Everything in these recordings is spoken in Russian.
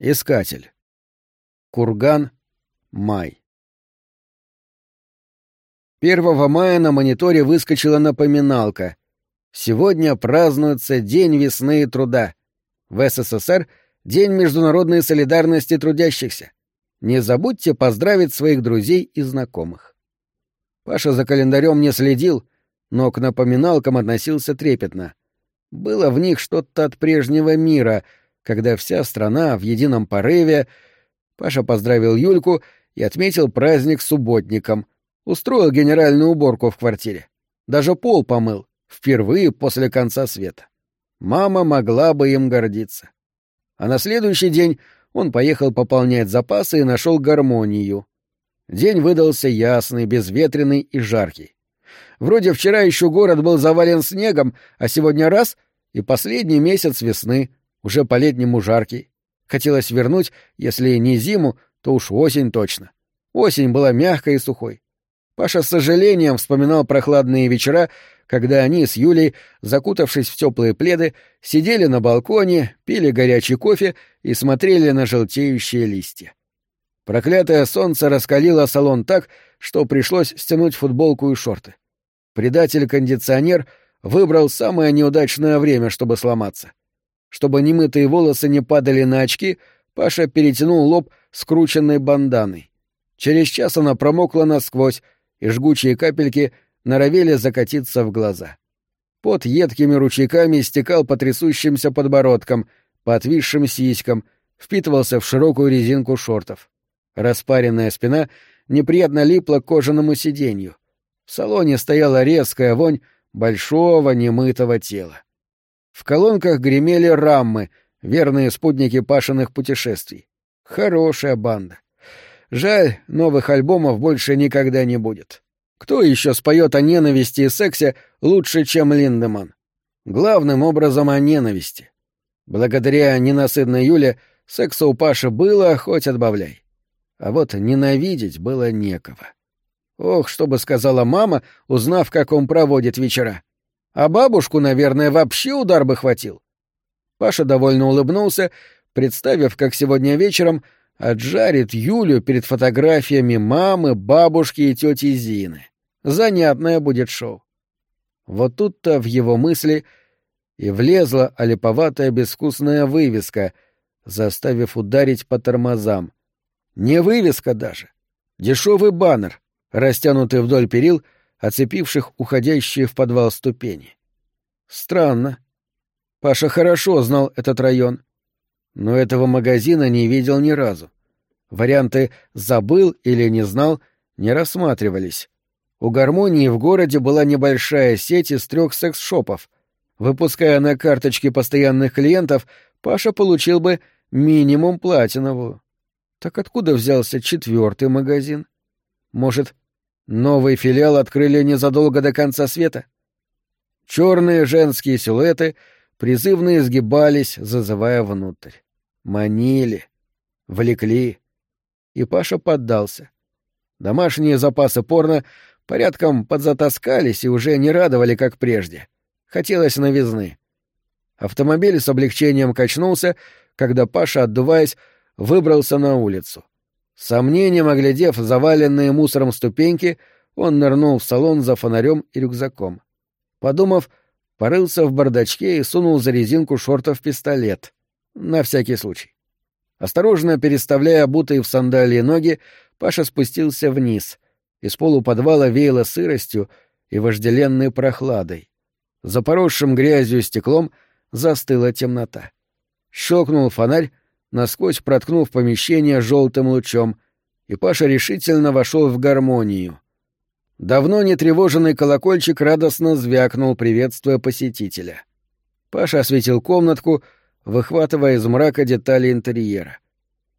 Искатель. Курган. Май. 1 мая на мониторе выскочила напоминалка. Сегодня празднуется День весны и труда. В СССР — День международной солидарности трудящихся. Не забудьте поздравить своих друзей и знакомых. Паша за календарем не следил, но к напоминалкам относился трепетно. Было в них что-то от прежнего мира, когда вся страна в едином порыве... Паша поздравил Юльку и отметил праздник субботником — Устроил генеральную уборку в квартире. Даже пол помыл. Впервые после конца света. Мама могла бы им гордиться. А на следующий день он поехал пополнять запасы и нашел гармонию. День выдался ясный, безветренный и жаркий. Вроде вчера еще город был завален снегом, а сегодня раз — и последний месяц весны, уже по-летнему жаркий. Хотелось вернуть, если не зиму, то уж осень точно. Осень была мягкой и сухой. Паша с сожалением вспоминал прохладные вечера, когда они с Юлей, закутавшись в теплые пледы, сидели на балконе, пили горячий кофе и смотрели на желтеющие листья. Проклятое солнце раскалило салон так, что пришлось стянуть футболку и шорты. Предатель-кондиционер выбрал самое неудачное время, чтобы сломаться. Чтобы немытые волосы не падали на очки, Паша перетянул лоб скрученной банданой. Через час она промокла насквозь, и жгучие капельки норовели закатиться в глаза. Под едкими ручейками стекал по трясущимся подбородкам, по отвисшим сиськам, впитывался в широкую резинку шортов. Распаренная спина неприятно липла к кожаному сиденью. В салоне стояла резкая вонь большого немытого тела. В колонках гремели раммы, верные спутники Пашиных путешествий. Хорошая банда. Жаль, новых альбомов больше никогда не будет. Кто еще споет о ненависти и сексе лучше, чем Линдеман? Главным образом о ненависти. Благодаря ненасытной Юле секса у Паши было, хоть отбавляй. А вот ненавидеть было некого. Ох, что бы сказала мама, узнав, как он проводит вечера. А бабушку, наверное, вообще удар бы хватил. Паша довольно улыбнулся, представив, как сегодня вечером — отжарит Юлю перед фотографиями мамы, бабушки и тети Зины. Занятное будет шоу. Вот тут-то в его мысли и влезла олиповатая безвкусная вывеска, заставив ударить по тормозам. Не вывеска даже. Дешевый баннер, растянутый вдоль перил, оцепивших уходящие в подвал ступени. Странно. Паша хорошо знал этот район но этого магазина не видел ни разу. Варианты «забыл» или «не знал» не рассматривались. У гармонии в городе была небольшая сеть из трех секс-шопов. Выпуская на карточки постоянных клиентов, Паша получил бы минимум платиновую. Так откуда взялся четвертый магазин? Может, новый филиал открыли незадолго до конца света? Черные женские силуэты призывно изгибались, зазывая внутрь манили, влекли. И Паша поддался. Домашние запасы порно порядком подзатаскались и уже не радовали, как прежде. Хотелось новизны. Автомобиль с облегчением качнулся, когда Паша, отдуваясь, выбрался на улицу. Сомнением оглядев заваленные мусором ступеньки, он нырнул в салон за фонарем и рюкзаком. Подумав, порылся в бардачке и сунул за резинку шортов пистолет. На всякий случай. Осторожно переставляя обутые в сандалии ноги, Паша спустился вниз. Из полуподвала веяло сыростью и вожделенной прохладой. За поросшим грязью стеклом застыла темнота. Щелкнул фонарь, насквозь проткнув помещение желтым лучом, и Паша решительно вошел в гармонию. Давно не тревоженный колокольчик радостно звякнул, приветствуя посетителя. Паша осветил комнатку — выхватывая из мрака детали интерьера.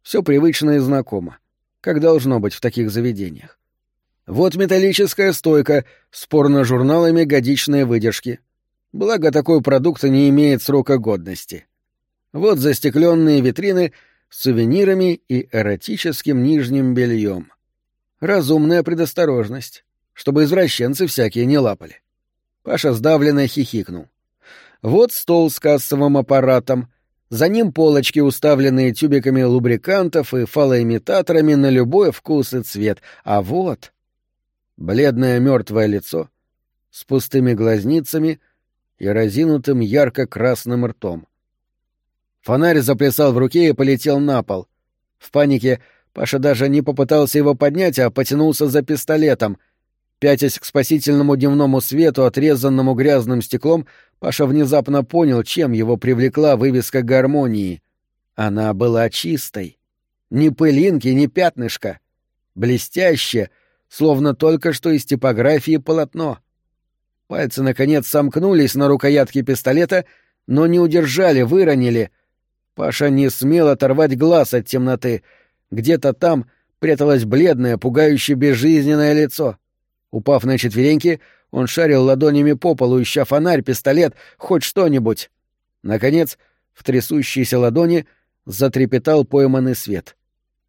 Все привычно и знакомо, как должно быть в таких заведениях. Вот металлическая стойка с порно-журналами годичной выдержки. Благо, такой продукт не имеет срока годности. Вот застекленные витрины с сувенирами и эротическим нижним бельем. Разумная предосторожность, чтобы извращенцы всякие не лапали. Паша сдавленно хихикнул. Вот стол с кассовым аппаратом, За ним полочки, уставленные тюбиками лубрикантов и фалоимитаторами на любой вкус и цвет. А вот... Бледное мертвое лицо с пустыми глазницами и разинутым ярко-красным ртом. Фонарь заплясал в руке и полетел на пол. В панике Паша даже не попытался его поднять, а потянулся за пистолетом. Пятясь к спасительному дневному свету, отрезанному грязным стеклом, Паша внезапно понял, чем его привлекла вывеска гармонии. Она была чистой. Ни пылинки, ни пятнышка. Блестящее, словно только что из типографии полотно. Пальцы, наконец, сомкнулись на рукоятке пистолета, но не удержали, выронили. Паша не смел оторвать глаз от темноты — где-то там пряталось бледное, пугающе безжизненное лицо. Упав на четвереньки, он шарил ладонями по полу, ища фонарь, пистолет, хоть что-нибудь. Наконец, в трясущейся ладони затрепетал пойманный свет.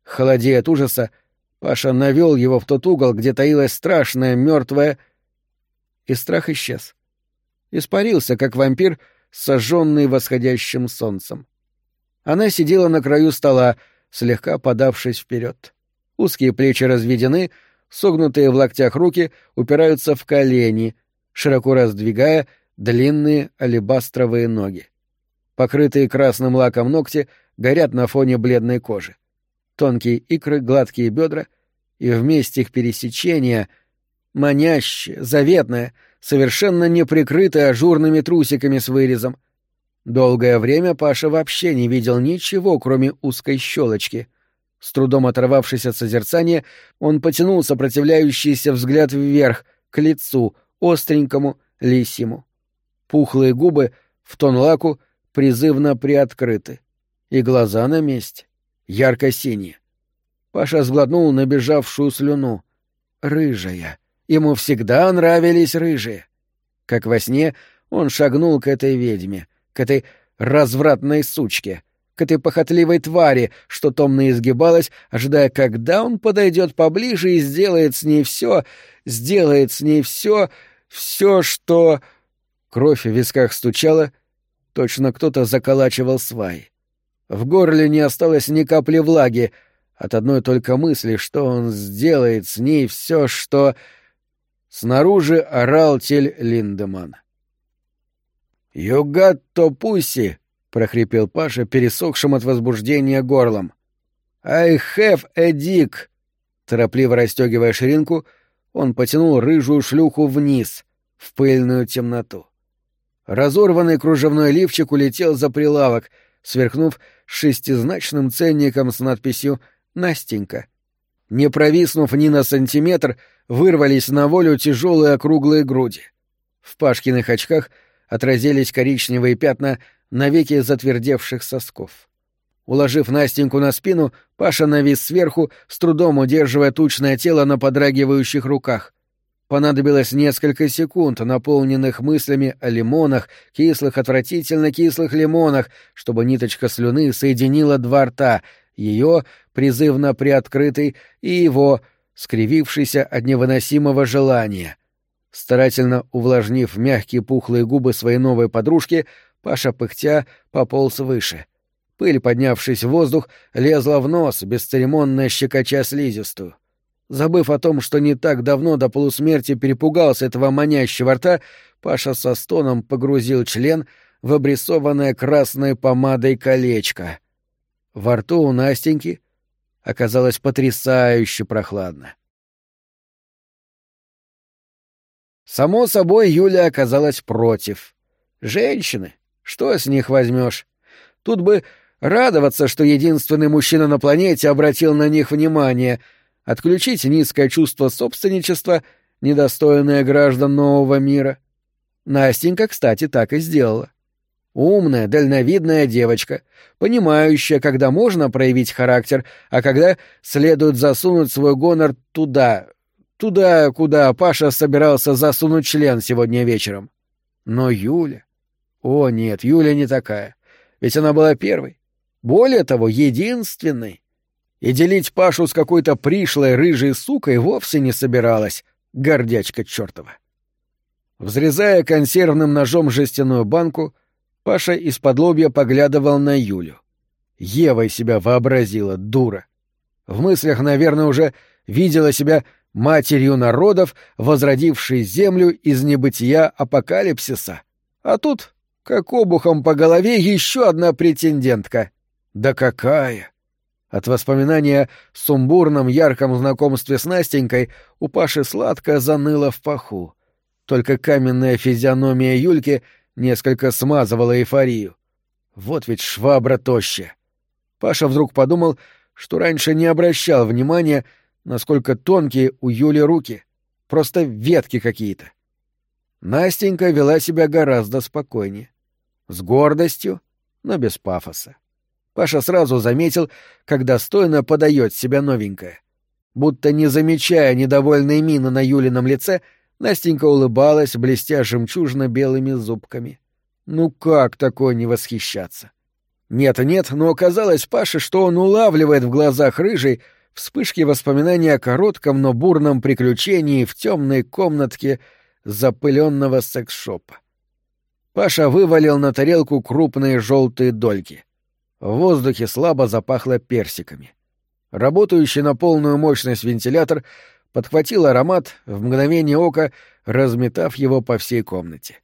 Холодея от ужаса, Паша навел его в тот угол, где таилась страшная, мертвая, и страх исчез. Испарился, как вампир, сожженный восходящим солнцем. Она сидела на краю стола, слегка подавшись вперед. Узкие плечи разведены, согнутые в локтях руки упираются в колени, широко раздвигая длинные алебастровые ноги. Покрытые красным лаком ногти горят на фоне бледной кожи. Тонкие икры, гладкие бедра, и вместе их пересечения — манящее, заветное, совершенно не прикрытое ажурными трусиками с вырезом — Долгое время Паша вообще не видел ничего, кроме узкой щелочки. С трудом оторвавшись от созерцания, он потянул сопротивляющийся взгляд вверх, к лицу, остренькому, лисьему. Пухлые губы в тон лаку призывно приоткрыты. И глаза на месте, ярко-синие. Паша сглотнул набежавшую слюну. Рыжая. Ему всегда нравились рыжие. Как во сне он шагнул к этой ведьме — к этой развратной сучке, к этой похотливой твари, что томно изгибалась, ожидая, когда он подойдет поближе и сделает с ней все, сделает с ней все, все, что... Кровь в висках стучала, точно кто-то заколачивал свай. В горле не осталось ни капли влаги, от одной только мысли, что он сделает с ней все, что... Снаружи орал тель Линдеман. «You got to pussy!» — прохрипел Паша, пересохшим от возбуждения горлом. «I have a dick!» Торопливо расстегивая ширинку, он потянул рыжую шлюху вниз, в пыльную темноту. Разорванный кружевной лифчик улетел за прилавок, сверкнув шестизначным ценником с надписью «Настенька». Не провиснув ни на сантиметр, вырвались на волю тяжелые округлые груди. В Пашкиных очках — отразились коричневые пятна навеки затвердевших сосков. Уложив Настеньку на спину, Паша навис сверху, с трудом удерживая тучное тело на подрагивающих руках. Понадобилось несколько секунд, наполненных мыслями о лимонах, кислых, отвратительно кислых лимонах, чтобы ниточка слюны соединила два рта, ее, призывно приоткрытый, и его, скривившийся от невыносимого желания. Старательно увлажнив мягкие пухлые губы своей новой подружки, Паша пыхтя пополз выше. Пыль, поднявшись в воздух, лезла в нос, бесцеремонно щекоча слизистую. Забыв о том, что не так давно до полусмерти перепугался этого манящего рта, Паша со стоном погрузил член в обрисованное красной помадой колечко. Во рту у Настеньки оказалось потрясающе прохладно. Само собой, Юля оказалась против. Женщины, что с них возьмешь? Тут бы радоваться, что единственный мужчина на планете обратил на них внимание, отключить низкое чувство собственничества, недостойное граждан нового мира. Настенька, кстати, так и сделала. Умная, дальновидная девочка, понимающая, когда можно проявить характер, а когда следует засунуть свой гонор туда, Туда, куда Паша собирался засунуть член сегодня вечером. Но Юля... О, нет, Юля не такая. Ведь она была первой. Более того, единственной. И делить Пашу с какой-то пришлой рыжей сукой вовсе не собиралась, гордячка чертова. Взрезая консервным ножом жестяную банку, Паша из-под лобья поглядывал на Юлю. Евой себя вообразила, дура. В мыслях, наверное, уже видела себя матерью народов, возродившей землю из небытия апокалипсиса. А тут, как обухом по голове, еще одна претендентка. Да какая! От воспоминания о сумбурном ярком знакомстве с Настенькой у Паши сладко заныло в паху. Только каменная физиономия Юльки несколько смазывала эйфорию. Вот ведь швабра тощая. Паша вдруг подумал, что раньше не обращал внимания, насколько тонкие у Юли руки. Просто ветки какие-то. Настенька вела себя гораздо спокойнее. С гордостью, но без пафоса. Паша сразу заметил, как достойно подает себя новенькая. Будто не замечая недовольной мины на Юлином лице, Настенька улыбалась, блестя жемчужно-белыми зубками. Ну как такое не восхищаться? Нет-нет, но оказалось Паше, что он улавливает в глазах рыжей вспышки воспоминаний о коротком, но бурном приключении в темной комнатке запыленного секс-шопа. Паша вывалил на тарелку крупные желтые дольки. В воздухе слабо запахло персиками. Работающий на полную мощность вентилятор подхватил аромат, в мгновение ока разметав его по всей комнате.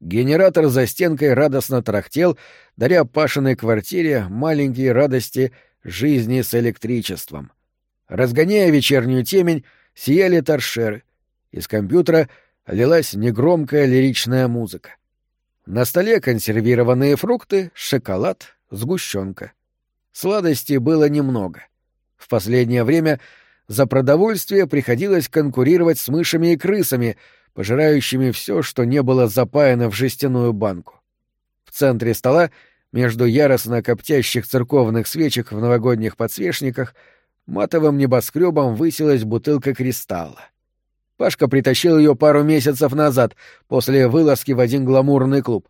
Генератор за стенкой радостно трахтел, даря Пашиной квартире маленькие радости жизни с электричеством. Разгоняя вечернюю темень, сияли торшеры. Из компьютера лилась негромкая лиричная музыка. На столе консервированные фрукты, шоколад, сгущенка. Сладостей было немного. В последнее время за продовольствие приходилось конкурировать с мышами и крысами, пожирающими все, что не было запаяно в жестяную банку. В центре стола, между яростно коптящих церковных свечек в новогодних подсвечниках, матовым небоскребом высилась бутылка кристалла. Пашка притащил ее пару месяцев назад, после вылазки в один гламурный клуб.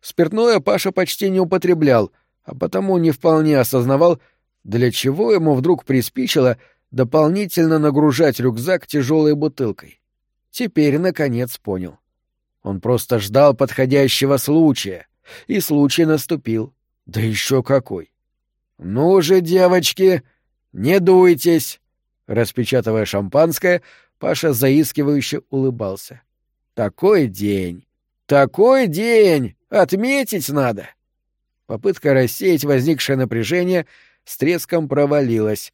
Спиртное Паша почти не употреблял — а потому не вполне осознавал, для чего ему вдруг приспичило дополнительно нагружать рюкзак тяжелой бутылкой. Теперь, наконец, понял. Он просто ждал подходящего случая, и случай наступил. Да еще какой! «Ну же, девочки, не дуйтесь!» Распечатывая шампанское, Паша заискивающе улыбался. «Такой день! Такой день! Отметить надо!» Попытка рассеять возникшее напряжение с треском провалилась.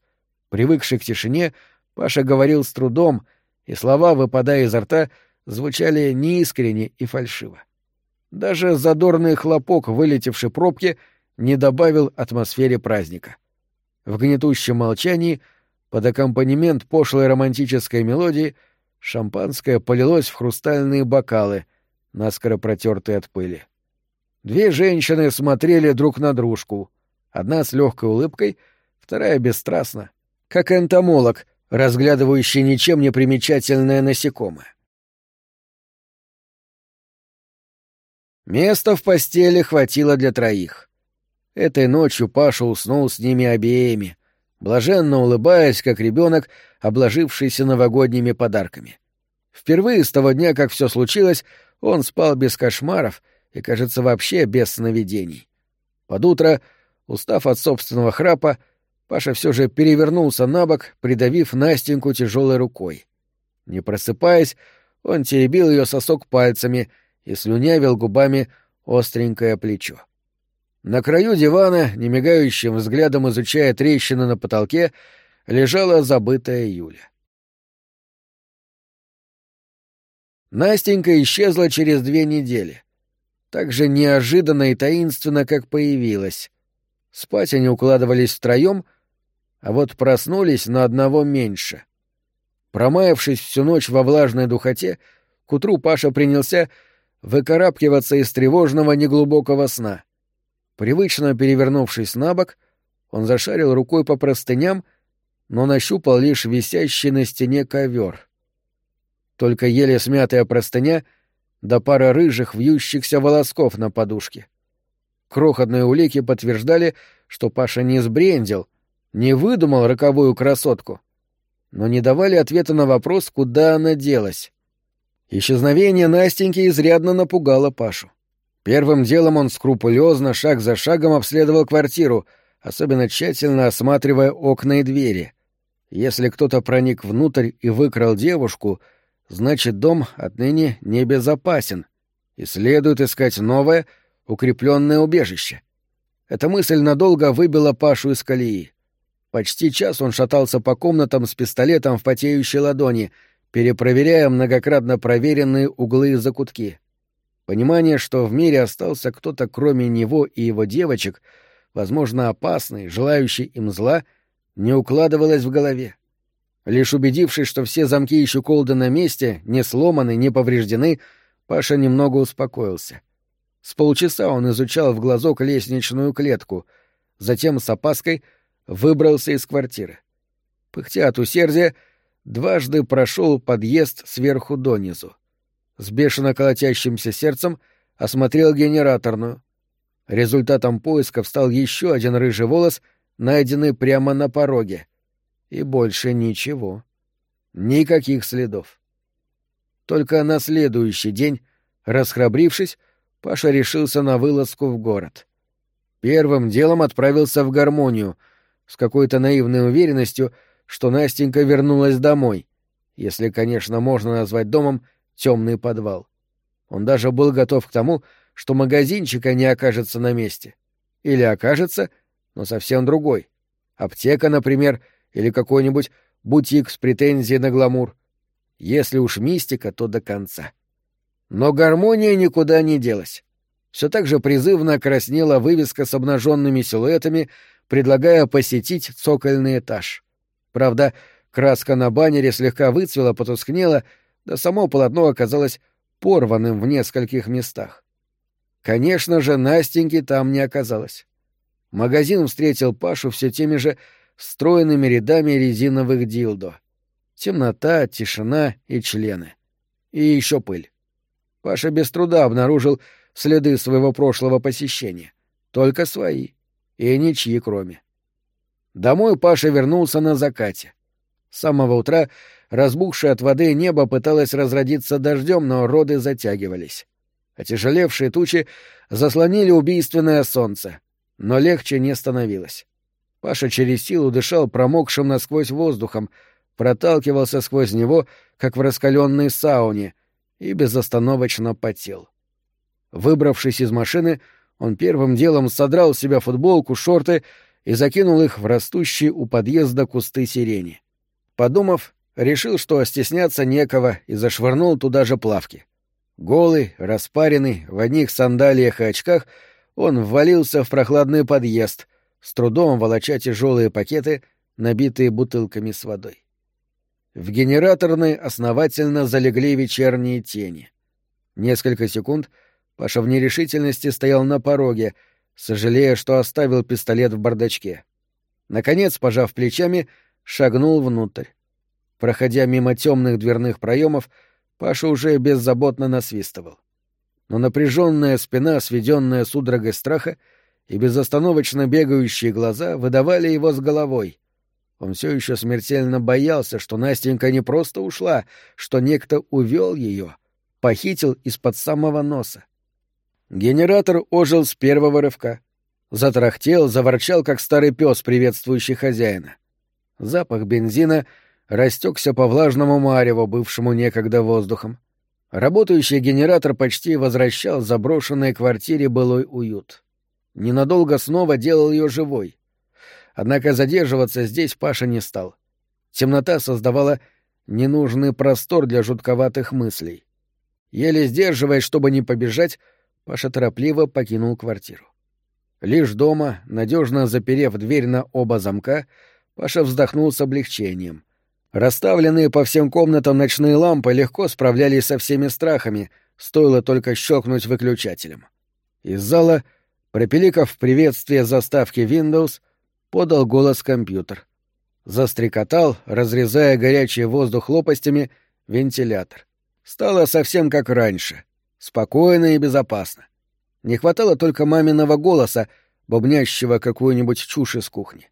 Привыкший к тишине, Паша говорил с трудом, и слова, выпадая изо рта, звучали неискренне и фальшиво. Даже задорный хлопок, вылетевший пробки, не добавил атмосфере праздника. В гнетущем молчании, под аккомпанемент пошлой романтической мелодии, шампанское полилось в хрустальные бокалы, наскоро протертые от пыли. Две женщины смотрели друг на дружку. Одна с легкой улыбкой, вторая бесстрастно, как энтомолог, разглядывающий ничем не примечательное насекомое. Места в постели хватило для троих. Этой ночью Паша уснул с ними обеими, блаженно улыбаясь, как ребенок, обложившийся новогодними подарками. Впервые с того дня, как все случилось, он спал без кошмаров — и, кажется, вообще без сновидений. Под утро, устав от собственного храпа, Паша все же перевернулся на бок, придавив Настеньку тяжелой рукой. Не просыпаясь, он теребил ее сосок пальцами и слюнявил губами остренькое плечо. На краю дивана, немигающим взглядом изучая трещины на потолке, лежала забытая Юля. Настенька исчезла через две недели так же неожиданно и таинственно, как появилась. Спать они укладывались втроем, а вот проснулись на одного меньше. Промаявшись всю ночь во влажной духоте, к утру Паша принялся выкарабкиваться из тревожного неглубокого сна. Привычно перевернувшись на бок, он зашарил рукой по простыням, но нащупал лишь висящий на стене ковер. Только еле смятая простыня — до пары рыжих вьющихся волосков на подушке. Крохотные улики подтверждали, что Паша не сбрендил, не выдумал роковую красотку, но не давали ответа на вопрос, куда она делась. Исчезновение Настеньки изрядно напугало Пашу. Первым делом он скрупулезно, шаг за шагом обследовал квартиру, особенно тщательно осматривая окна и двери. Если кто-то проник внутрь и выкрал девушку, значит, дом отныне небезопасен, и следует искать новое, укрепленное убежище. Эта мысль надолго выбила Пашу из колеи. Почти час он шатался по комнатам с пистолетом в потеющей ладони, перепроверяя многократно проверенные углы и закутки. Понимание, что в мире остался кто-то кроме него и его девочек, возможно, опасный, желающий им зла, не укладывалось в голове. Лишь убедившись, что все замки и щеколды на месте, не сломаны, не повреждены, Паша немного успокоился. С полчаса он изучал в глазок лестничную клетку, затем с опаской выбрался из квартиры. Пыхтя от усердия, дважды прошел подъезд сверху донизу с бешено колотящимся сердцем осмотрел генераторную. Результатом поисков стал еще один рыжий волос, найденный прямо на пороге. И больше ничего. Никаких следов. Только на следующий день, расхрабрившись, Паша решился на вылазку в город. Первым делом отправился в гармонию, с какой-то наивной уверенностью, что Настенька вернулась домой, если, конечно, можно назвать домом темный подвал. Он даже был готов к тому, что магазинчика не окажется на месте. Или окажется, но совсем другой. Аптека, например, или какой-нибудь бутик с претензией на гламур. Если уж мистика, то до конца. Но гармония никуда не делась. Все так же призывно краснела вывеска с обнаженными силуэтами, предлагая посетить цокольный этаж. Правда, краска на баннере слегка выцвела, потускнела — да само полотно оказалось порванным в нескольких местах. Конечно же, Настеньки там не оказалось. Магазин встретил Пашу все теми же встроенными рядами резиновых дилдо. Темнота, тишина и члены. И еще пыль. Паша без труда обнаружил следы своего прошлого посещения. Только свои. И ничьи кроме. Домой Паша вернулся на закате. С самого утра Разбухшее от воды небо пыталось разродиться дождем, но роды затягивались. Отяжелевшие тучи заслонили убийственное солнце, но легче не становилось. Паша через силу дышал промокшим насквозь воздухом, проталкивался сквозь него, как в раскаленной сауне, и безостановочно потел. Выбравшись из машины, он первым делом содрал с себя футболку, шорты и закинул их в растущие у подъезда кусты сирени. Подумав, решил, что стесняться некого, и зашвырнул туда же плавки. Голый, распаренный, в одних сандалиях и очках, он ввалился в прохладный подъезд, с трудом волоча тяжелые пакеты, набитые бутылками с водой. В генераторной основательно залегли вечерние тени. Несколько секунд Паша в нерешительности стоял на пороге, сожалея, что оставил пистолет в бардачке. Наконец, пожав плечами, шагнул внутрь. Проходя мимо темных дверных проемов, Паша уже беззаботно насвистывал. Но напряженная спина, сведенная судорогой страха, и безостановочно бегающие глаза выдавали его с головой. Он все еще смертельно боялся, что Настенька не просто ушла, что некто увел ее, похитил из-под самого носа. Генератор ожил с первого рывка. Затрахтел, заворчал, как старый пес, приветствующий хозяина. Запах бензина — растекся по влажному мареву, бывшему некогда воздухом. Работающий генератор почти возвращал заброшенной квартире былой уют. Ненадолго снова делал ее живой. Однако задерживаться здесь Паша не стал. Темнота создавала ненужный простор для жутковатых мыслей. Еле сдерживаясь, чтобы не побежать, Паша торопливо покинул квартиру. Лишь дома, надежно заперев дверь на оба замка, Паша вздохнул с облегчением — Расставленные по всем комнатам ночные лампы легко справлялись со всеми страхами, стоило только щелкнуть выключателем. Из зала, пропеликов приветствие заставки Windows, подал голос компьютер. Застрекотал, разрезая горячий воздух лопастями, вентилятор. Стало совсем как раньше. Спокойно и безопасно. Не хватало только маминого голоса, бубнящего какую-нибудь чушь из кухни.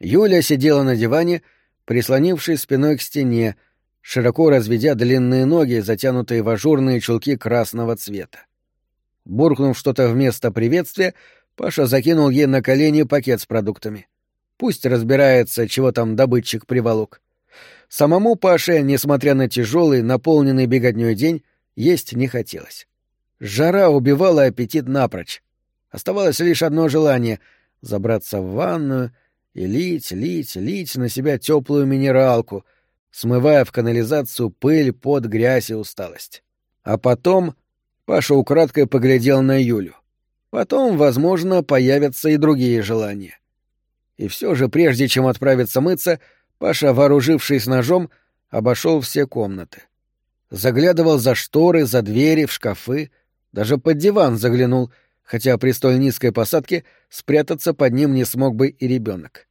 Юля сидела на диване прислонившись спиной к стене, широко разведя длинные ноги, затянутые в ажурные чулки красного цвета. Буркнув что-то вместо приветствия, Паша закинул ей на колени пакет с продуктами. Пусть разбирается, чего там добытчик приволок. Самому Паше, несмотря на тяжелый, наполненный беготней день, есть не хотелось. Жара убивала аппетит напрочь. Оставалось лишь одно желание — забраться в ванную и лить, лить, лить на себя теплую минералку, смывая в канализацию пыль, под грязь и усталость. А потом Паша украдкой поглядел на Юлю. Потом, возможно, появятся и другие желания. И все же, прежде чем отправиться мыться, Паша, вооружившись ножом, обошел все комнаты. Заглядывал за шторы, за двери, в шкафы, даже под диван заглянул, хотя при столь низкой посадке спрятаться под ним не смог бы и ребенок.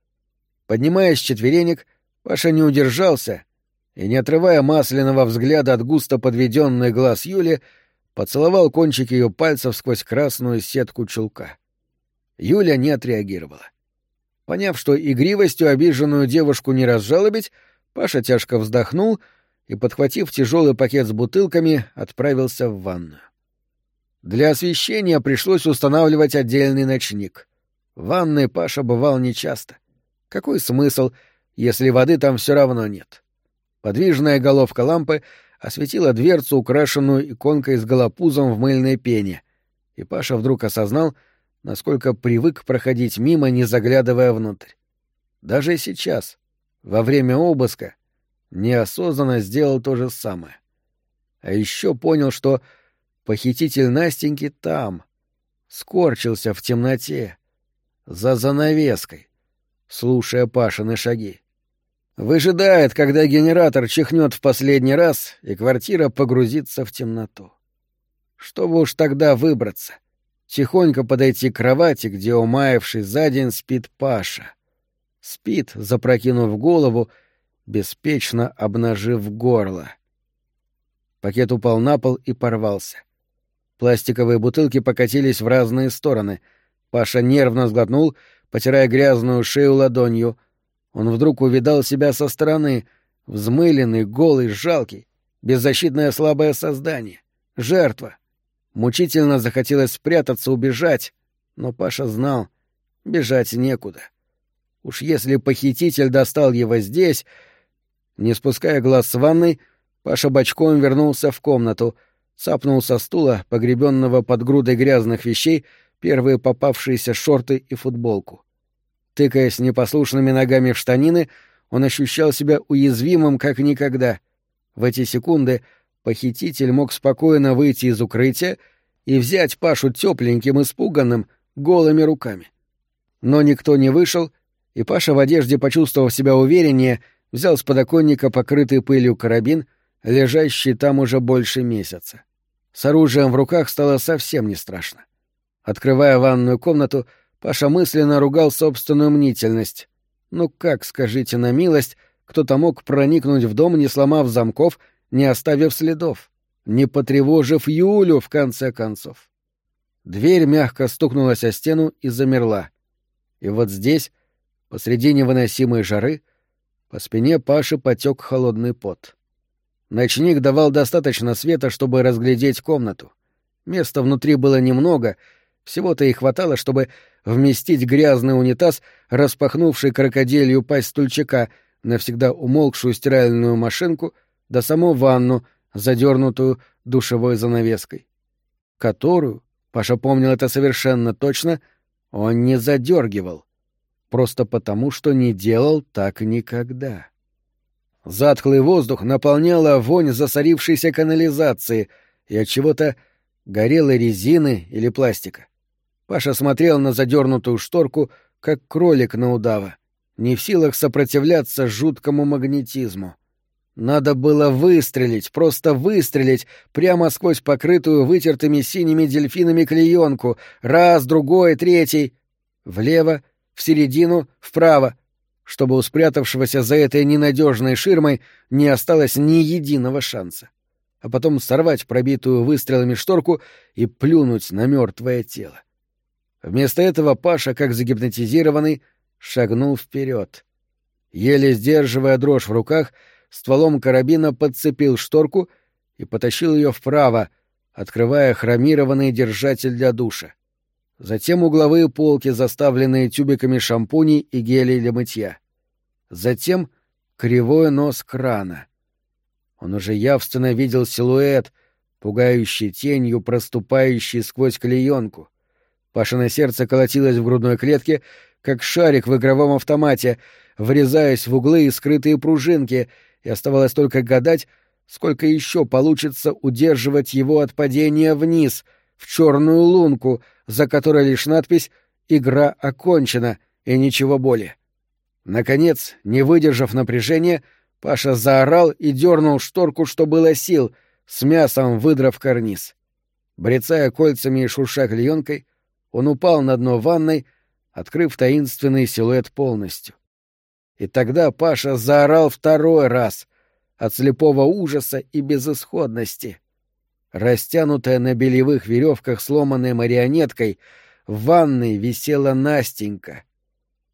Поднимаясь с четверенек, Паша не удержался и, не отрывая масляного взгляда от густо подведенный глаз Юли, поцеловал кончик ее пальцев сквозь красную сетку чулка. Юля не отреагировала. Поняв, что игривостью обиженную девушку не разжалобить, Паша тяжко вздохнул и, подхватив тяжелый пакет с бутылками, отправился в ванную. Для освещения пришлось устанавливать отдельный ночник. В ванной Паша бывал нечасто. Какой смысл, если воды там все равно нет? Подвижная головка лампы осветила дверцу, украшенную иконкой с голопузом в мыльной пене, и Паша вдруг осознал, насколько привык проходить мимо, не заглядывая внутрь. Даже сейчас, во время обыска, неосознанно сделал то же самое. А еще понял, что Похититель Настеньки там, скорчился в темноте, за занавеской, слушая Пашины шаги. Выжидает, когда генератор чихнет в последний раз, и квартира погрузится в темноту. Чтобы уж тогда выбраться, тихонько подойти к кровати, где, умаявшись за день, спит Паша. Спит, запрокинув голову, беспечно обнажив горло. Пакет упал на пол и порвался. Пластиковые бутылки покатились в разные стороны. Паша нервно сглотнул, потирая грязную шею ладонью. Он вдруг увидал себя со стороны, взмыленный, голый, жалкий, беззащитное слабое создание, жертва. Мучительно захотелось спрятаться, убежать, но Паша знал, бежать некуда. Уж если похититель достал его здесь... Не спуская глаз с ванной, Паша бочком вернулся в комнату — цапнул со стула, погребенного под грудой грязных вещей, первые попавшиеся шорты и футболку. Тыкаясь непослушными ногами в штанины, он ощущал себя уязвимым как никогда. В эти секунды похититель мог спокойно выйти из укрытия и взять Пашу тепленьким, испуганным, голыми руками. Но никто не вышел, и Паша в одежде, почувствовав себя увереннее, взял с подоконника покрытый пылью карабин, лежащий там уже больше месяца. С оружием в руках стало совсем не страшно. Открывая ванную комнату, Паша мысленно ругал собственную мнительность. Ну как, скажите на милость, кто-то мог проникнуть в дом, не сломав замков, не оставив следов, не потревожив Юлю, в конце концов. Дверь мягко стукнулась о стену и замерла. И вот здесь, посреди невыносимой жары, по спине Паши потек холодный пот. Ночник давал достаточно света, чтобы разглядеть комнату. Места внутри было немного, всего-то и хватало, чтобы вместить грязный унитаз, распахнувший крокодилью пасть стульчака, навсегда умолкшую стиральную машинку, да саму ванну, задернутую душевой занавеской. Которую, Паша помнил это совершенно точно, он не задергивал. Просто потому, что не делал так никогда. Затхлый воздух наполняла вонь засорившейся канализации и от чего-то горелой резины или пластика. Паша смотрел на задернутую шторку, как кролик на удава, не в силах сопротивляться жуткому магнетизму. Надо было выстрелить, просто выстрелить прямо сквозь покрытую вытертыми синими дельфинами клеенку, раз, другой, третий. Влево, в середину, вправо, чтобы у спрятавшегося за этой ненадежной ширмой не осталось ни единого шанса, а потом сорвать пробитую выстрелами шторку и плюнуть на мертвое тело. Вместо этого Паша, как загипнотизированный, шагнул вперед. Еле сдерживая дрожь в руках, стволом карабина подцепил шторку и потащил ее вправо, открывая хромированный держатель для душа. Затем угловые полки, заставленные тюбиками шампуней и гелей для мытья. Затем кривой нос крана. Он уже явственно видел силуэт, пугающий тенью, проступающий сквозь клеенку. Пашино сердце колотилось в грудной клетке, как шарик в игровом автомате, врезаясь в углы и скрытые пружинки, и оставалось только гадать, сколько еще получится удерживать его от падения вниз, в черную лунку, за которой лишь надпись «Игра окончена» и ничего более. Наконец, не выдержав напряжения, Паша заорал и дернул шторку, что было сил, с мясом выдрав карниз. Брецая кольцами и шурша клеенкой, он упал на дно ванной, открыв таинственный силуэт полностью. И тогда Паша заорал второй раз от слепого ужаса и безысходности. Растянутая на белевых веревках сломанной марионеткой, в ванной висела Настенька.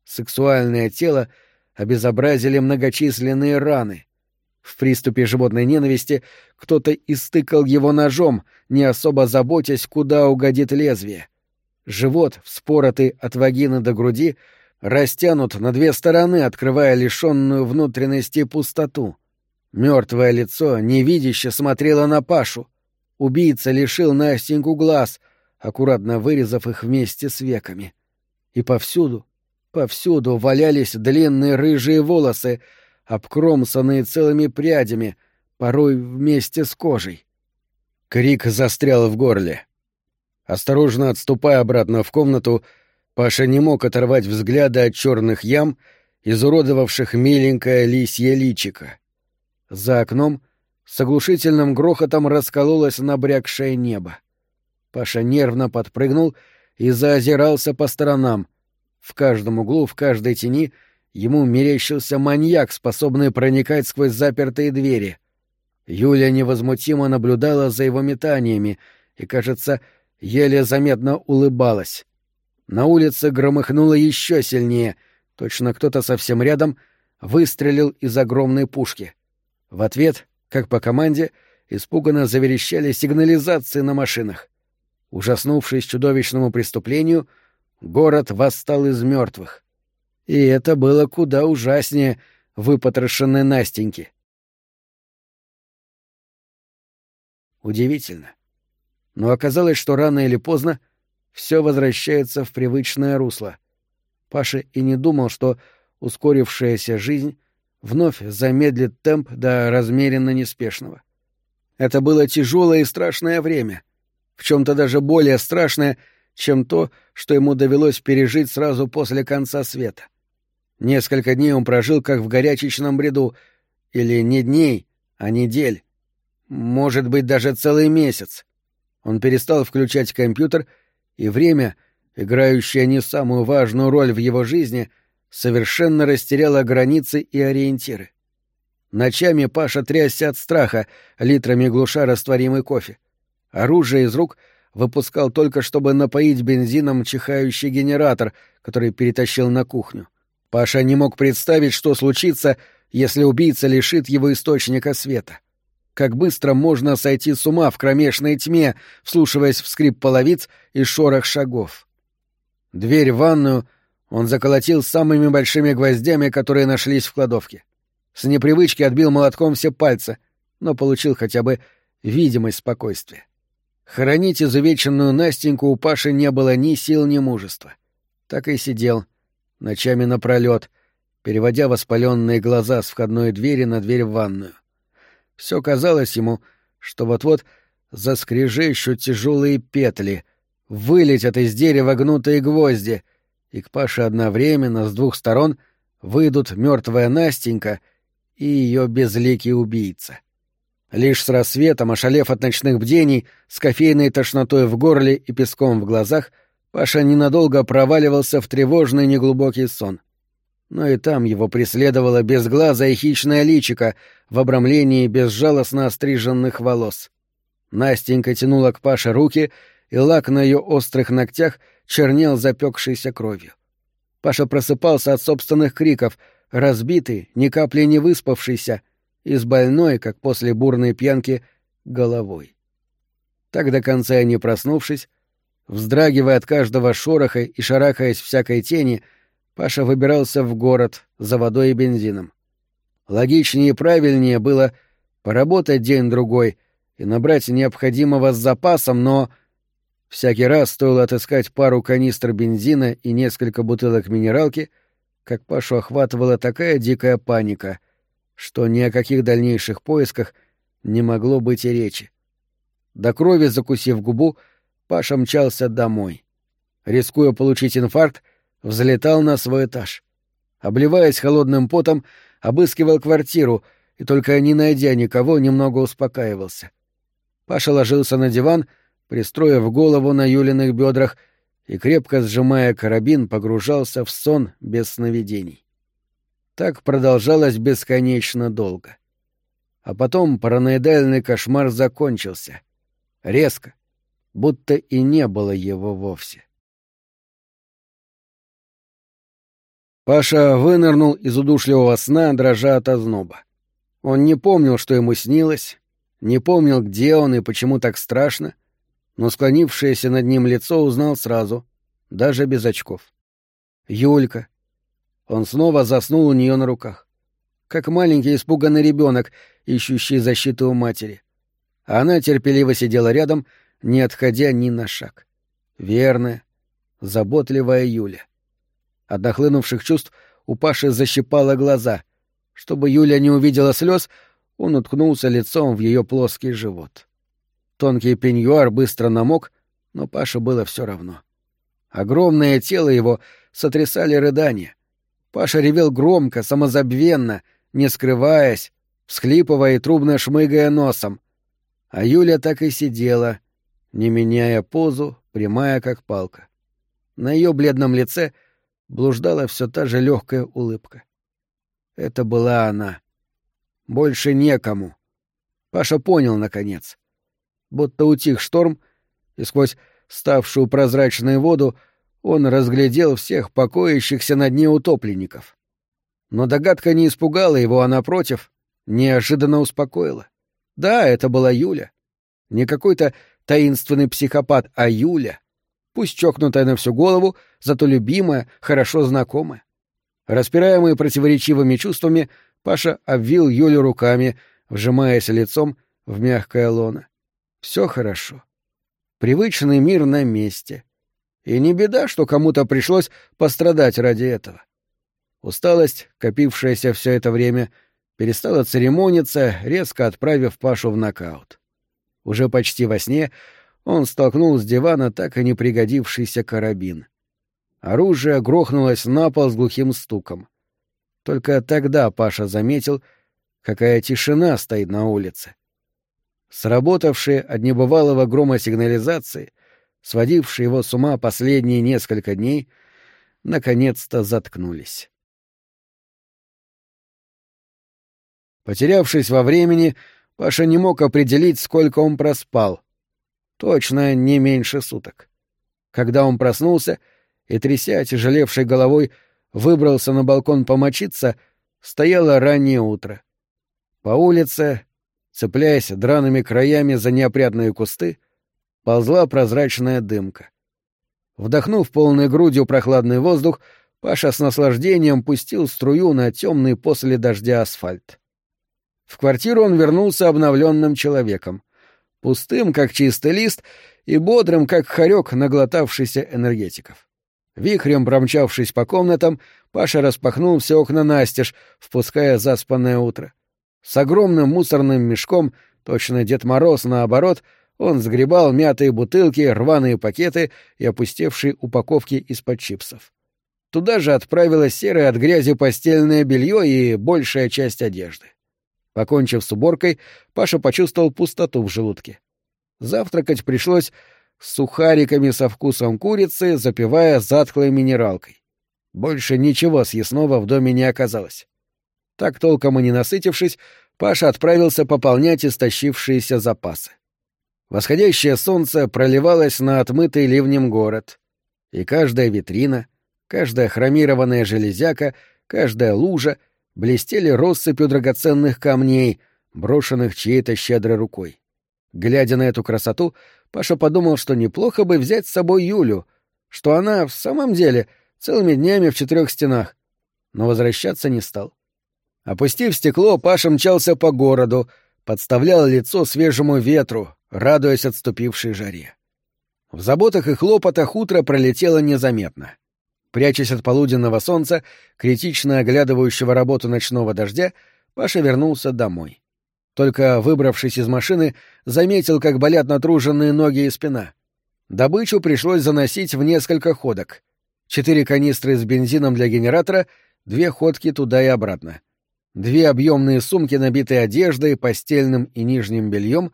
Сексуальное тело обезобразили многочисленные раны. В приступе животной ненависти кто-то истыкал его ножом, не особо заботясь, куда угодит лезвие. Живот, вспоротый от вагины до груди, растянут на две стороны, открывая лишенную внутренности пустоту. Мертвое лицо невидяще смотрело на Пашу. Убийца лишил Настеньку глаз, аккуратно вырезав их вместе с веками. И повсюду, повсюду валялись длинные рыжие волосы, обкромсанные целыми прядями, порой вместе с кожей. Крик застрял в горле. Осторожно отступая обратно в комнату, Паша не мог оторвать взгляда от черных ям, изуродовавших миленькое лисье личико. За окном с оглушительным грохотом раскололось набрякшее небо. Паша нервно подпрыгнул и заозирался по сторонам. В каждом углу, в каждой тени ему мерещился маньяк, способный проникать сквозь запертые двери. Юля невозмутимо наблюдала за его метаниями и, кажется, еле заметно улыбалась. На улице громыхнуло еще сильнее. Точно кто-то совсем рядом выстрелил из огромной пушки. В ответ, как по команде, испуганно заверещали сигнализации на машинах. Ужаснувшись чудовищному преступлению, город восстал из мертвых. И это было куда ужаснее выпотрошенной Настеньки. Удивительно. Но оказалось, что рано или поздно все возвращается в привычное русло. Паша и не думал, что ускорившаяся жизнь вновь замедлит темп до размеренно неспешного. Это было тяжелое и страшное время, в чем-то даже более страшное, чем то, что ему довелось пережить сразу после конца света. Несколько дней он прожил как в горячечном бреду, или не дней, а недель. Может быть, даже целый месяц. Он перестал включать компьютер и время, играющее не самую важную роль в его жизни, совершенно растеряло границы и ориентиры. Ночами Паша трясся от страха, литрами глуша растворимый кофе. Оружие из рук выпускал только, чтобы напоить бензином чихающий генератор, который перетащил на кухню. Паша не мог представить, что случится, если убийца лишит его источника света. Как быстро можно сойти с ума в кромешной тьме, вслушиваясь в скрип половиц и шорох шагов. Дверь в ванную он заколотил самыми большими гвоздями, которые нашлись в кладовке. С непривычки отбил молотком все пальцы, но получил хотя бы видимость спокойствия. Хоронить изувеченную Настеньку у Паши не было ни сил, ни мужества. Так и сидел, ночами напролет, переводя воспаленные глаза с входной двери на дверь в ванную. Все казалось ему, что вот-вот заскрежещут тяжелые петли, вылетят из дерева гнутые гвозди, и к Паше одновременно с двух сторон выйдут мертвая Настенька и ее безликий убийца. Лишь с рассветом, ошалев от ночных бдений, с кофейной тошнотой в горле и песком в глазах, Паша ненадолго проваливался в тревожный неглубокий сон но и там его преследовало безглазое хищное личико в обрамлении безжалостно остриженных волос. Настенька тянула к Паше руки, и лак на ее острых ногтях чернел запекшейся кровью. Паша просыпался от собственных криков, разбитый, ни капли не выспавшийся, и с больной, как после бурной пьянки, головой. Так до конца и не проснувшись, вздрагивая от каждого шороха и шарахаясь всякой тени, Паша выбирался в город за водой и бензином. Логичнее и правильнее было поработать день-другой и набрать необходимого с запасом, но всякий раз стоило отыскать пару канистр бензина и несколько бутылок минералки, как Пашу охватывала такая дикая паника, что ни о каких дальнейших поисках не могло быть и речи. До крови закусив губу, Паша мчался домой. Рискуя получить инфаркт, взлетал на свой этаж. Обливаясь холодным потом, обыскивал квартиру и, только не найдя никого, немного успокаивался. Паша ложился на диван, пристроив голову на Юлиных бедрах и, крепко сжимая карабин, погружался в сон без сновидений. Так продолжалось бесконечно долго. А потом параноидальный кошмар закончился. Резко, будто и не было его вовсе. Паша вынырнул из удушливого сна, дрожа от озноба. Он не помнил, что ему снилось, не помнил, где он и почему так страшно, но склонившееся над ним лицо узнал сразу, даже без очков. Юлька. Он снова заснул у нее на руках. Как маленький испуганный ребенок, ищущий защиту у матери. А она терпеливо сидела рядом, не отходя ни на шаг. Верная, заботливая Юля. От нахлынувших чувств у Паши защипало глаза. Чтобы Юля не увидела слез, он уткнулся лицом в ее плоский живот. Тонкий пеньюар быстро намок, но Паше было все равно. Огромное тело его сотрясали рыдания. Паша ревел громко, самозабвенно, не скрываясь, всхлипывая и трубно шмыгая носом. А Юля так и сидела, не меняя позу, прямая как палка. На ее бледном лице — блуждала все та же легкая улыбка. Это была она. Больше некому. Паша понял, наконец. Будто утих шторм, и сквозь ставшую прозрачной воду он разглядел всех покоящихся на дне утопленников. Но догадка не испугала его, а, напротив, неожиданно успокоила. Да, это была Юля. Не какой-то таинственный психопат, а Юля — пусть чокнутая на всю голову, зато любимая, хорошо знакомая. Распираемый противоречивыми чувствами, Паша обвил Юлю руками, вжимаясь лицом в мягкое лоно. Все хорошо. Привычный мир на месте. И не беда, что кому-то пришлось пострадать ради этого. Усталость, копившаяся все это время, перестала церемониться, резко отправив Пашу в нокаут. Уже почти во сне он столкнул с дивана так и не пригодившийся карабин. Оружие грохнулось на пол с глухим стуком. Только тогда Паша заметил, какая тишина стоит на улице. Сработавшие от небывалого грома сигнализации, сводившие его с ума последние несколько дней, наконец-то заткнулись. Потерявшись во времени, Паша не мог определить, сколько он проспал — Точно не меньше суток. Когда он проснулся и, тряся тяжелевшей головой, выбрался на балкон помочиться, стояло раннее утро. По улице, цепляясь драными краями за неопрятные кусты, ползла прозрачная дымка. Вдохнув полной грудью прохладный воздух, Паша с наслаждением пустил струю на темный после дождя асфальт. В квартиру он вернулся обновленным человеком пустым, как чистый лист, и бодрым, как хорек, наглотавшийся энергетиков. Вихрем промчавшись по комнатам, Паша распахнул все окна настежь, впуская заспанное утро. С огромным мусорным мешком, точно Дед Мороз наоборот, он сгребал мятые бутылки, рваные пакеты и опустевшие упаковки из-под чипсов. Туда же отправилось серое от грязи постельное белье и большая часть одежды. Покончив с уборкой, Паша почувствовал пустоту в желудке. Завтракать пришлось с сухариками со вкусом курицы, запивая затхлой минералкой. Больше ничего съестного в доме не оказалось. Так толком и не насытившись, Паша отправился пополнять истощившиеся запасы. Восходящее солнце проливалось на отмытый ливнем город, и каждая витрина, каждая хромированная железяка, каждая лужа блестели россыпью драгоценных камней, брошенных чьей-то щедрой рукой. Глядя на эту красоту, Паша подумал, что неплохо бы взять с собой Юлю, что она в самом деле целыми днями в четырех стенах. Но возвращаться не стал. Опустив стекло, Паша мчался по городу, подставлял лицо свежему ветру, радуясь отступившей жаре. В заботах и хлопотах утро пролетело незаметно. Прячась от полуденного солнца, критично оглядывающего работу ночного дождя, Паша вернулся домой. Только выбравшись из машины, заметил, как болят натруженные ноги и спина. Добычу пришлось заносить в несколько ходок. Четыре канистры с бензином для генератора, две ходки туда и обратно. Две объемные сумки, набитые одеждой, постельным и нижним бельем,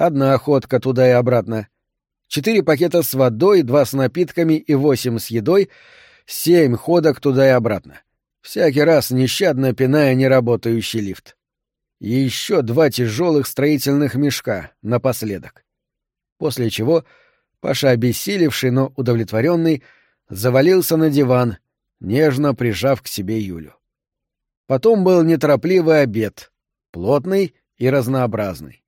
одна ходка туда и обратно. Четыре пакета с водой, два с напитками и восемь с едой, семь ходок туда и обратно. Всякий раз нещадно пиная неработающий лифт. И еще два тяжелых строительных мешка напоследок. После чего Паша, обессилевший, но удовлетворенный, завалился на диван, нежно прижав к себе Юлю. Потом был неторопливый обед, плотный и разнообразный.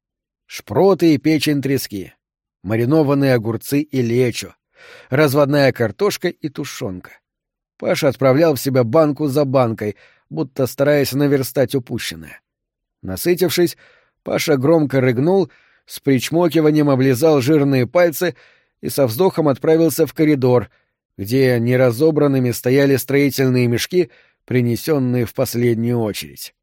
Шпроты и печень трески, маринованные огурцы и лечо, разводная картошка и тушенка. Паша отправлял в себя банку за банкой, будто стараясь наверстать упущенное. Насытившись, Паша громко рыгнул, с причмокиванием облизал жирные пальцы и со вздохом отправился в коридор, где неразобранными стояли строительные мешки, принесенные в последнюю очередь.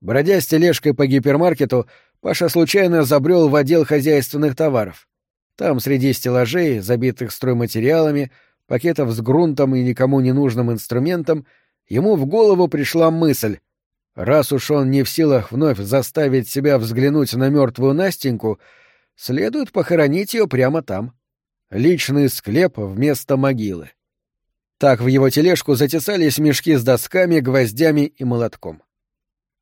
Бродя с тележкой по гипермаркету, Паша случайно забрел в отдел хозяйственных товаров. Там, среди стеллажей, забитых стройматериалами, пакетов с грунтом и никому не нужным инструментом, ему в голову пришла мысль. Раз уж он не в силах вновь заставить себя взглянуть на мертвую Настеньку, следует похоронить ее прямо там. Личный склеп вместо могилы. Так в его тележку затесались мешки с досками, гвоздями и молотком.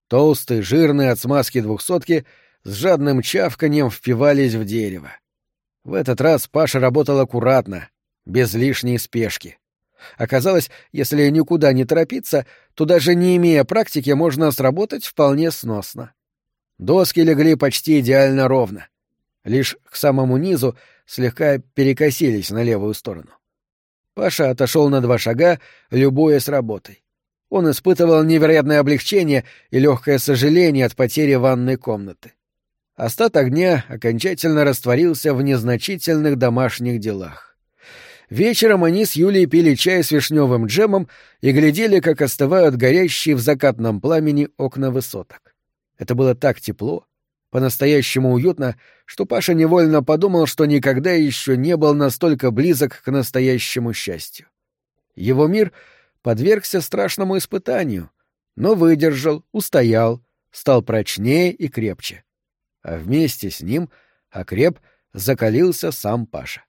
Толстые, жирные от смазки двухсотки с жадным чавканием впивались в дерево. В этот раз Паша работал аккуратно, без лишней спешки. Оказалось, если никуда не торопиться, то даже не имея практики, можно сработать вполне сносно. Доски легли почти идеально ровно. Лишь к самому низу слегка перекосились на левую сторону. Паша отошел на два шага, любуясь работой. Он испытывал невероятное облегчение и легкое сожаление от потери ванной комнаты. Остаток дня окончательно растворился в незначительных домашних делах. Вечером они с Юлей пили чай с вишневым джемом и глядели, как остывают горящие в закатном пламени окна высоток. Это было так тепло, по-настоящему уютно, что Паша невольно подумал, что никогда еще не был настолько близок к настоящему счастью. Его мир подвергся страшному испытанию, но выдержал, устоял, стал прочнее и крепче. А вместе с ним окреп закалился сам Паша.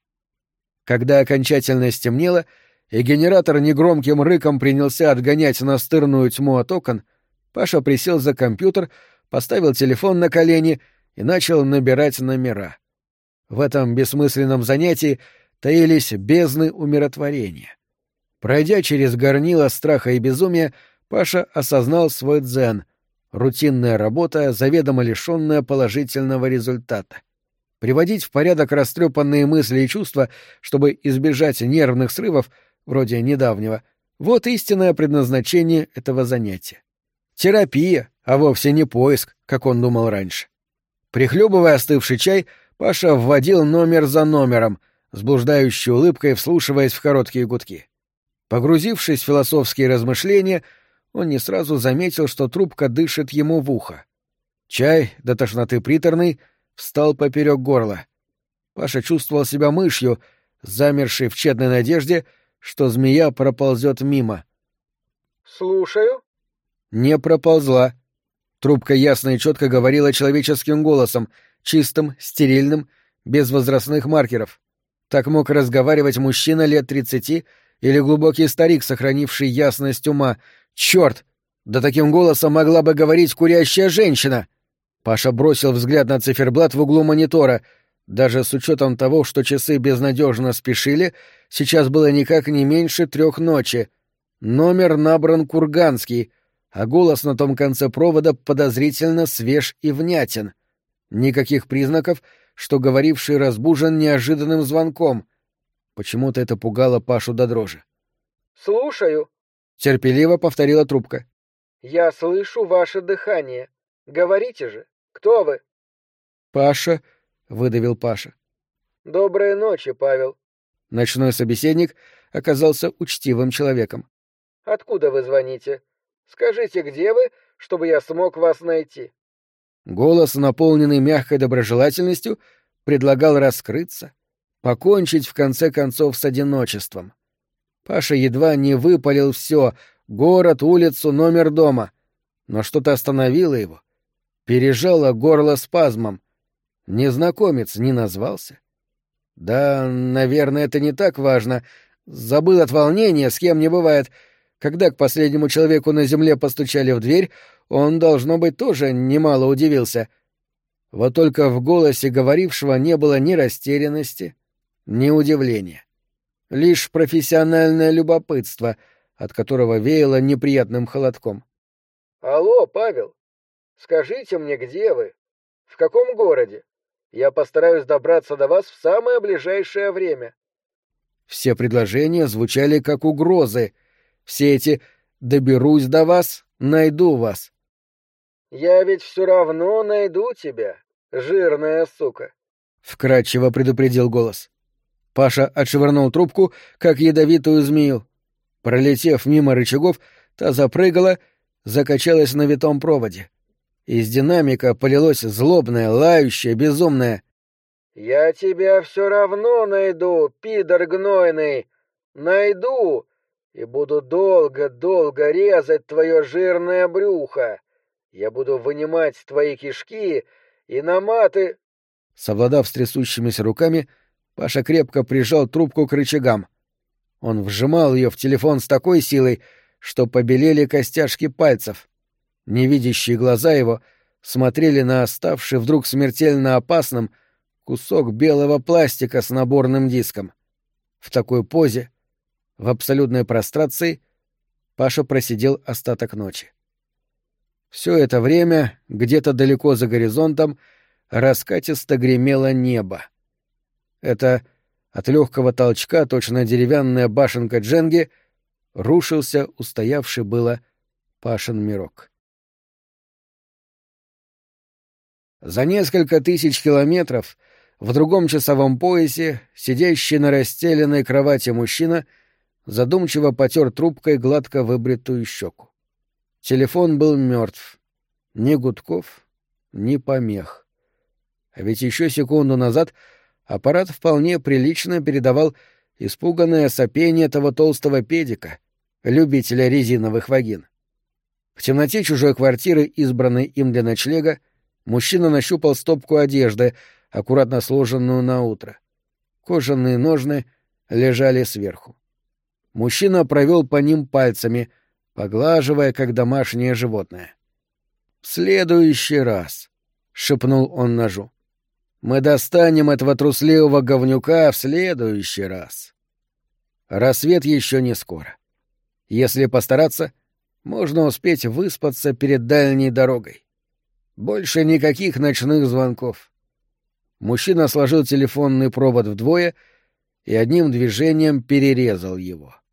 Когда окончательно стемнело, и генератор негромким рыком принялся отгонять настырную тьму от окон, Паша присел за компьютер — поставил телефон на колени и начал набирать номера. В этом бессмысленном занятии таились бездны умиротворения. Пройдя через горнило страха и безумия, Паша осознал свой дзен — рутинная работа, заведомо лишенная положительного результата. Приводить в порядок растрепанные мысли и чувства, чтобы избежать нервных срывов, вроде недавнего, вот истинное предназначение этого занятия. Терапия, а вовсе не поиск, как он думал раньше. Прихлебывая остывший чай, Паша вводил номер за номером, с блуждающей улыбкой вслушиваясь в короткие гудки. Погрузившись в философские размышления, он не сразу заметил, что трубка дышит ему в ухо. Чай, до тошноты приторный, встал поперек горла. Паша чувствовал себя мышью, замершей в тщетной надежде, что змея проползет мимо. «Слушаю», не проползла. Трубка ясно и четко говорила человеческим голосом, чистым, стерильным, без возрастных маркеров. Так мог разговаривать мужчина лет тридцати или глубокий старик, сохранивший ясность ума. Черт! Да таким голосом могла бы говорить курящая женщина! Паша бросил взгляд на циферблат в углу монитора. Даже с учетом того, что часы безнадежно спешили, сейчас было никак не меньше трех ночи. Номер набран Курганский, а голос на том конце провода подозрительно свеж и внятен. Никаких признаков, что говоривший разбужен неожиданным звонком. Почему-то это пугало Пашу до дрожи. «Слушаю», — терпеливо повторила трубка. «Я слышу ваше дыхание. Говорите же, кто вы?» «Паша», — выдавил Паша. «Доброй ночи, Павел». Ночной собеседник оказался учтивым человеком. «Откуда вы звоните? Скажите, где вы, чтобы я смог вас найти?» Голос, наполненный мягкой доброжелательностью, предлагал раскрыться, покончить в конце концов с одиночеством. Паша едва не выпалил все — город, улицу, номер дома. Но что-то остановило его. Пережало горло спазмом. Незнакомец не назвался. Да, наверное, это не так важно. Забыл от волнения, с кем не бывает. Когда к последнему человеку на земле постучали в дверь, он, должно быть, тоже немало удивился. Вот только в голосе говорившего не было ни растерянности, ни удивления. Лишь профессиональное любопытство, от которого веяло неприятным холодком. «Алло, Павел, скажите мне, где вы? В каком городе? Я постараюсь добраться до вас в самое ближайшее время». Все предложения звучали как угрозы. Все эти «доберусь до вас», «найду вас». «Я ведь все равно найду тебя, жирная сука», — вкратчиво предупредил голос. Паша отшвырнул трубку, как ядовитую змею. Пролетев мимо рычагов, та запрыгала, закачалась на витом проводе. Из динамика полилось злобное, лающее, безумное. «Я тебя все равно найду, пидор гнойный! Найду! И буду долго-долго резать твое жирное брюхо! Я буду вынимать твои кишки и наматы...» Совладав с трясущимися руками, Паша крепко прижал трубку к рычагам. Он вжимал ее в телефон с такой силой, что побелели костяшки пальцев. Невидящие глаза его смотрели на оставший вдруг смертельно опасным кусок белого пластика с наборным диском. В такой позе, в абсолютной прострации, Паша просидел остаток ночи. Все это время, где-то далеко за горизонтом, раскатисто гремело небо. Это от легкого толчка, точно деревянная башенка Дженги, рушился устоявший было Пашин мирок. За несколько тысяч километров в другом часовом поясе сидящий на расстеленной кровати мужчина задумчиво потер трубкой гладко выбритую щеку. Телефон был мертв. Ни гудков, ни помех. А ведь еще секунду назад — аппарат вполне прилично передавал испуганное сопение того толстого педика, любителя резиновых вагин. В темноте чужой квартиры, избранной им для ночлега, мужчина нащупал стопку одежды, аккуратно сложенную на утро. Кожаные ножны лежали сверху. Мужчина провел по ним пальцами, поглаживая, как домашнее животное. «В следующий раз», — шепнул он ножу. Мы достанем этого трусливого говнюка в следующий раз. Рассвет еще не скоро. Если постараться, можно успеть выспаться перед дальней дорогой. Больше никаких ночных звонков. Мужчина сложил телефонный провод вдвое и одним движением перерезал его. —